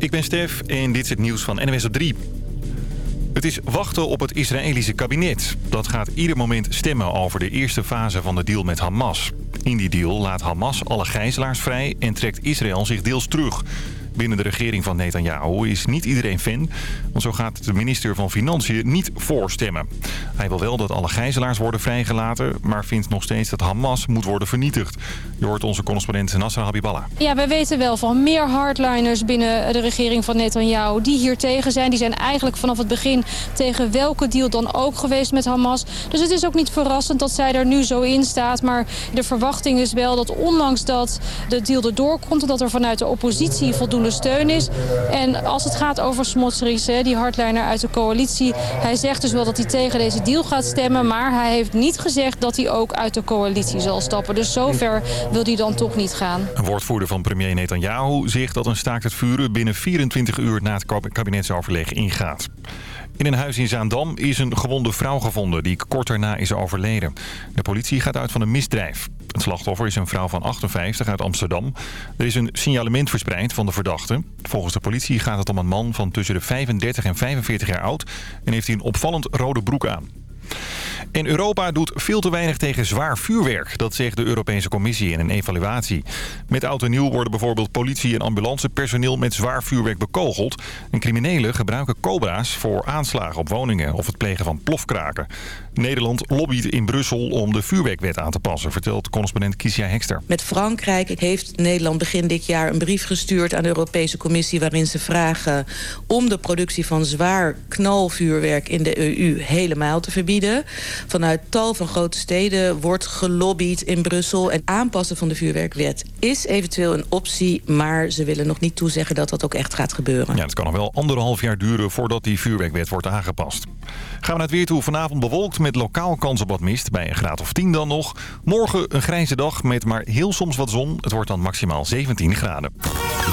ik ben Stef en dit is het nieuws van NWS op 3. Het is wachten op het Israëlische kabinet. Dat gaat ieder moment stemmen over de eerste fase van de deal met Hamas. In die deal laat Hamas alle gijzelaars vrij en trekt Israël zich deels terug. Binnen de regering van Netanyahu is niet iedereen fan. Want zo gaat de minister van Financiën niet voorstemmen. Hij wil wel dat alle gijzelaars worden vrijgelaten... maar vindt nog steeds dat Hamas moet worden vernietigd. Je hoort onze correspondent Nasser Habiballah. Ja, wij weten wel van meer hardliners binnen de regering van Netanyahu... die hier tegen zijn. Die zijn eigenlijk vanaf het begin tegen welke deal dan ook geweest met Hamas. Dus het is ook niet verrassend dat zij er nu zo in staat. Maar de verwachting is wel dat ondanks dat de deal erdoor komt... en dat er vanuit de oppositie voldoende steun is. En als het gaat over Smotrich, die hardliner uit de coalitie... hij zegt dus wel dat hij tegen deze deal gaat stemmen... maar hij heeft niet gezegd dat hij ook uit de coalitie zal stappen. Dus zover wil hij dan toch niet gaan. Een woordvoerder van premier Netanyahu zegt dat een staakt het vuren... binnen 24 uur na het kabinetsoverleg ingaat. In een huis in Zaandam is een gewonde vrouw gevonden die kort daarna is overleden. De politie gaat uit van een misdrijf. Het slachtoffer is een vrouw van 58 uit Amsterdam. Er is een signalement verspreid van de verdachte. Volgens de politie gaat het om een man van tussen de 35 en 45 jaar oud... en heeft hij een opvallend rode broek aan. En Europa doet veel te weinig tegen zwaar vuurwerk. Dat zegt de Europese Commissie in een evaluatie. Met oud en nieuw worden bijvoorbeeld politie- en ambulancepersoneel met zwaar vuurwerk bekogeld. En criminelen gebruiken cobra's voor aanslagen op woningen of het plegen van plofkraken. Nederland lobbyt in Brussel om de vuurwerkwet aan te passen, vertelt correspondent Kiesja Hekster. Met Frankrijk heeft Nederland begin dit jaar een brief gestuurd aan de Europese Commissie... waarin ze vragen om de productie van zwaar knalvuurwerk in de EU helemaal te verbieden. Vanuit tal van grote steden wordt gelobbyd in Brussel. En aanpassen van de vuurwerkwet is eventueel een optie... maar ze willen nog niet toezeggen dat dat ook echt gaat gebeuren. Ja, het kan nog wel anderhalf jaar duren voordat die vuurwerkwet wordt aangepast. Gaan we naar het weer toe. Vanavond bewolkt met lokaal kans op wat mist. Bij een graad of 10 dan nog. Morgen een grijze dag met maar heel soms wat zon. Het wordt dan maximaal 17 graden.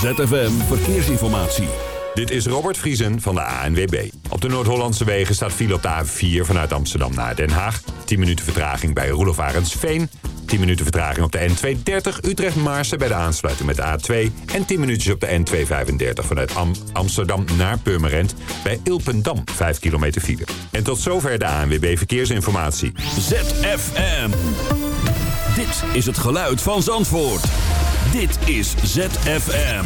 ZFM Verkeersinformatie. Dit is Robert Vriesen van de ANWB. Op de Noord-Hollandse wegen staat file op de A4 vanuit Amsterdam naar Den Haag. 10 minuten vertraging bij Roelof Arendsveen. 10 minuten vertraging op de N230 Utrecht-Maarsen bij de aansluiting met de A2. En 10 minuutjes op de N235 vanuit Amsterdam naar Purmerend bij Ilpendam. 5 kilometer file. En tot zover de ANWB Verkeersinformatie. ZFM. Dit is het geluid van Zandvoort. Dit is ZFM.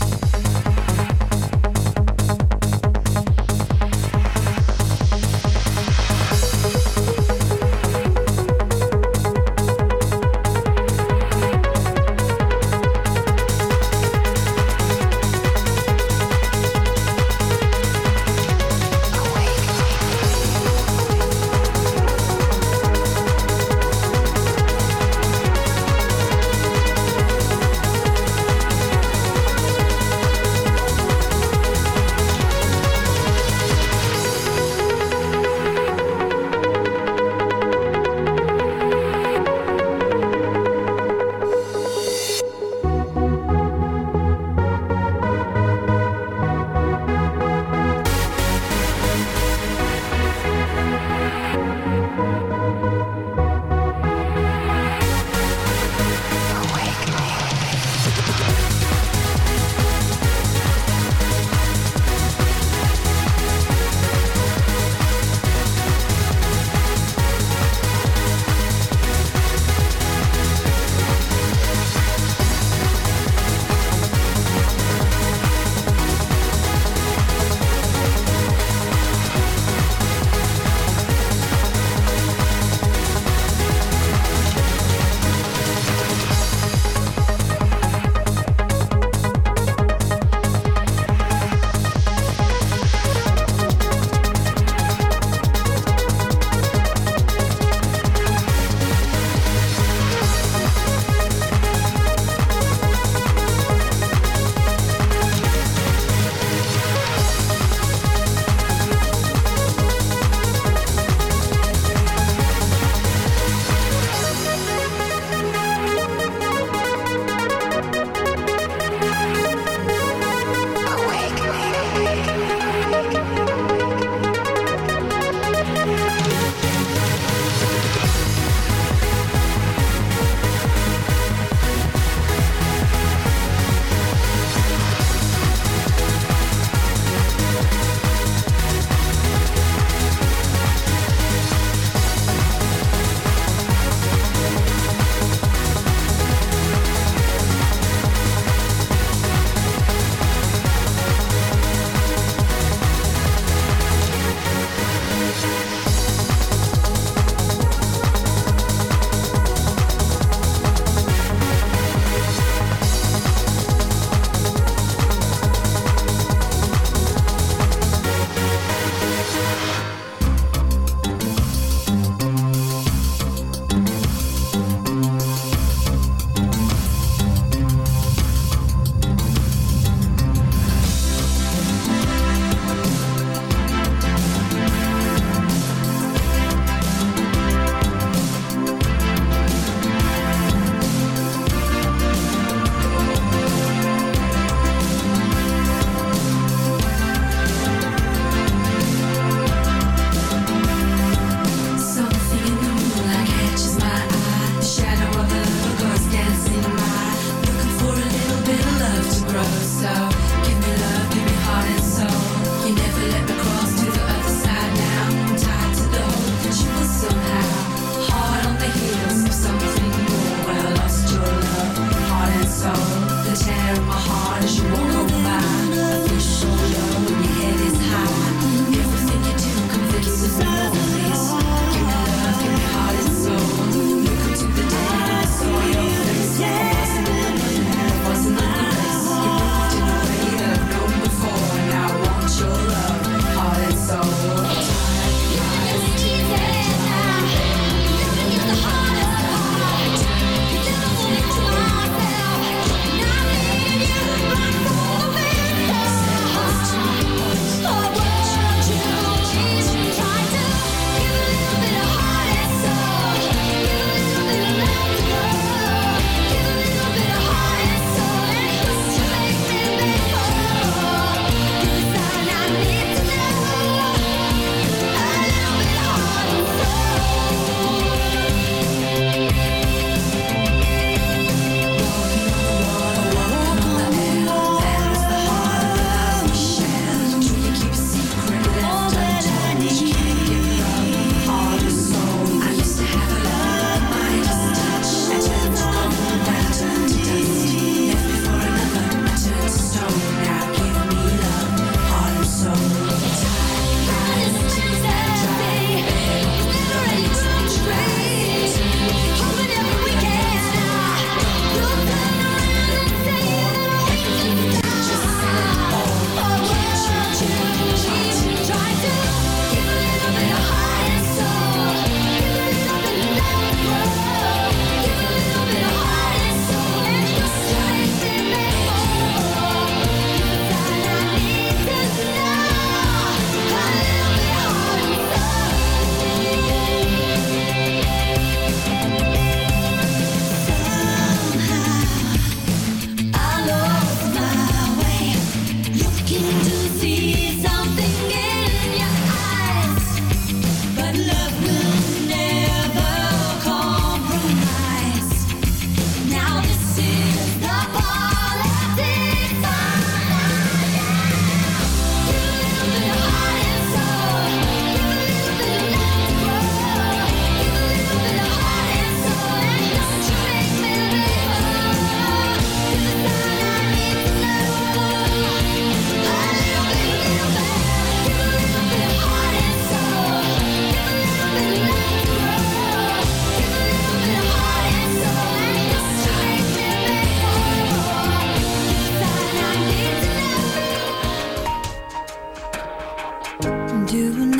do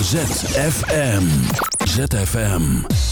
ZFM. ZFM.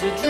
to dream.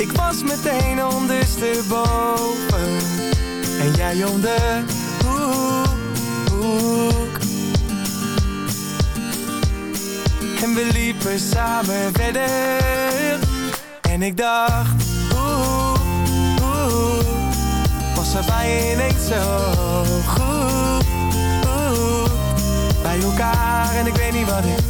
Ik was meteen ondersteboven. En jij jongen de hoek, hoek. En we liepen samen verder. En ik dacht Oeh, Was er bij ineens zo goed? Bij elkaar en ik weet niet wat ik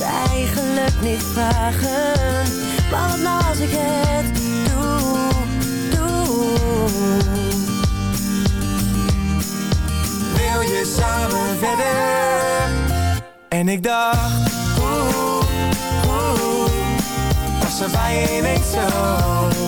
eigenlijk niet vragen. Maar wat als ik het doe, doe. Wil je samen verder? En ik dacht oh oh was er bij je niet zo?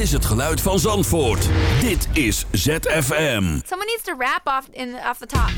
Dit is het geluid van Zandvoort. Dit is ZFM. In, off the top.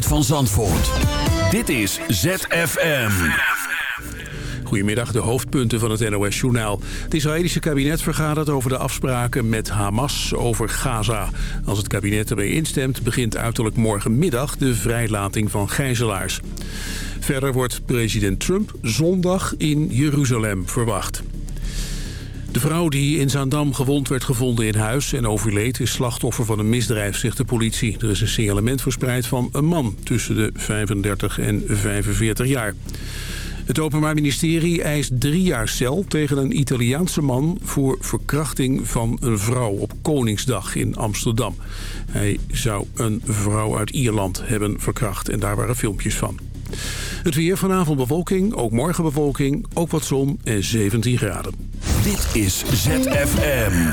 van Zandvoort. Dit is ZFM. Goedemiddag, de hoofdpunten van het NOS-journaal. Het Israëlische kabinet vergadert over de afspraken met Hamas over Gaza. Als het kabinet ermee instemt, begint uiterlijk morgenmiddag de vrijlating van gijzelaars. Verder wordt president Trump zondag in Jeruzalem verwacht. De vrouw die in Zaandam gewond werd gevonden in huis en overleed... is slachtoffer van een misdrijf, zegt de politie. Er is een signalement verspreid van een man tussen de 35 en 45 jaar. Het Openbaar Ministerie eist drie jaar cel tegen een Italiaanse man... voor verkrachting van een vrouw op Koningsdag in Amsterdam. Hij zou een vrouw uit Ierland hebben verkracht en daar waren filmpjes van. Het weer vanavond bewolking, ook morgen bewolking, ook wat zon en 17 graden. Dit is ZFM.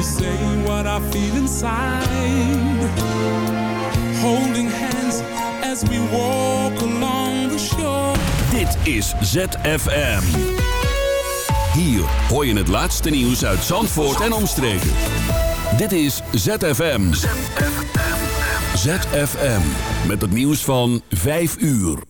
to say what I feel inside. Holding hands as we walk along the shore. Dit is ZFM. Hier hoor je het laatste nieuws uit Zandvoort en omstreken. Dit is ZFM. ZFM. Met het nieuws van 5 uur.